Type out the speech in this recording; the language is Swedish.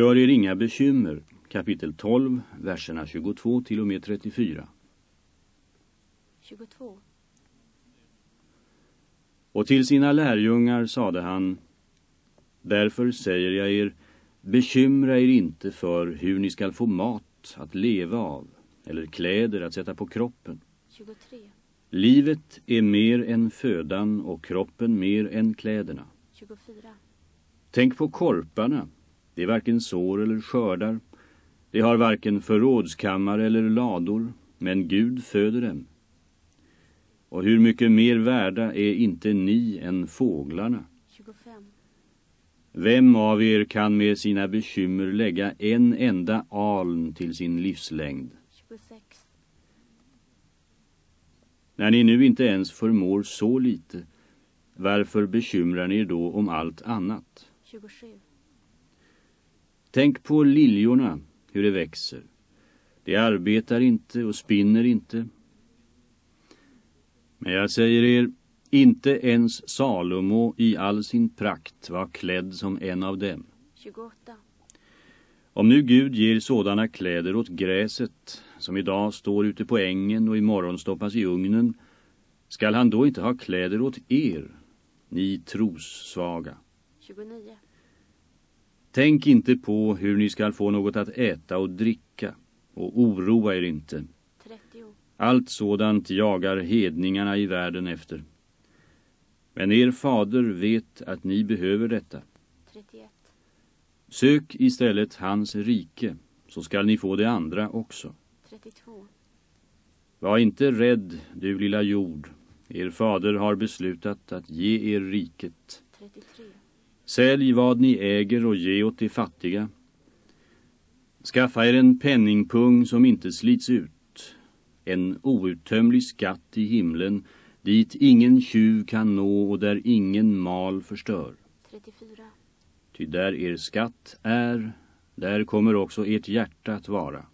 Gör er inga bekymmer. Kapitel 12, verserna 22 till och med 34. 22. Och till sina lärjungar sade han Därför säger jag er Bekymra er inte för hur ni skall få mat att leva av eller kläder att sätta på kroppen. 23. Livet är mer än födan och kroppen mer än kläderna. 24. Tänk på korparna. Det är varken sår eller skördar. Det har varken förrådskammare eller lador, men Gud föder dem. Och hur mycket mer värda är inte ni än fåglarna? 25. Vem av er kan med sina bekymmer lägga en enda aln till sin livslängd? 26. När ni nu inte ens förmår så lite, varför bekymrar ni då om allt annat? 27. Tänk på liljorna, hur det växer. De arbetar inte och spinner inte. Men jag säger er, inte ens Salomo i all sin prakt var klädd som en av dem. 28. Om nu Gud ger sådana kläder åt gräset som idag står ute på ängen och imorgon stoppas i ugnen, skall han då inte ha kläder åt er, ni trossvaga? 29. Tänk inte på hur ni skall få något att äta och dricka, och oroa er inte. 30. Allt sådant jagar hedningarna i världen efter. Men er fader vet att ni behöver detta. 31. Sök istället hans rike, så skall ni få det andra också. 32. Var inte rädd, du lilla jord. Er fader har beslutat att ge er riket. 33. Sälj vad ni äger och ge åt de fattiga. Skaffa er en penningpung som inte slits ut. En outtömlig skatt i himlen dit ingen tjuv kan nå och där ingen mal förstör. 34. Ty där er skatt är, där kommer också ert hjärta att vara.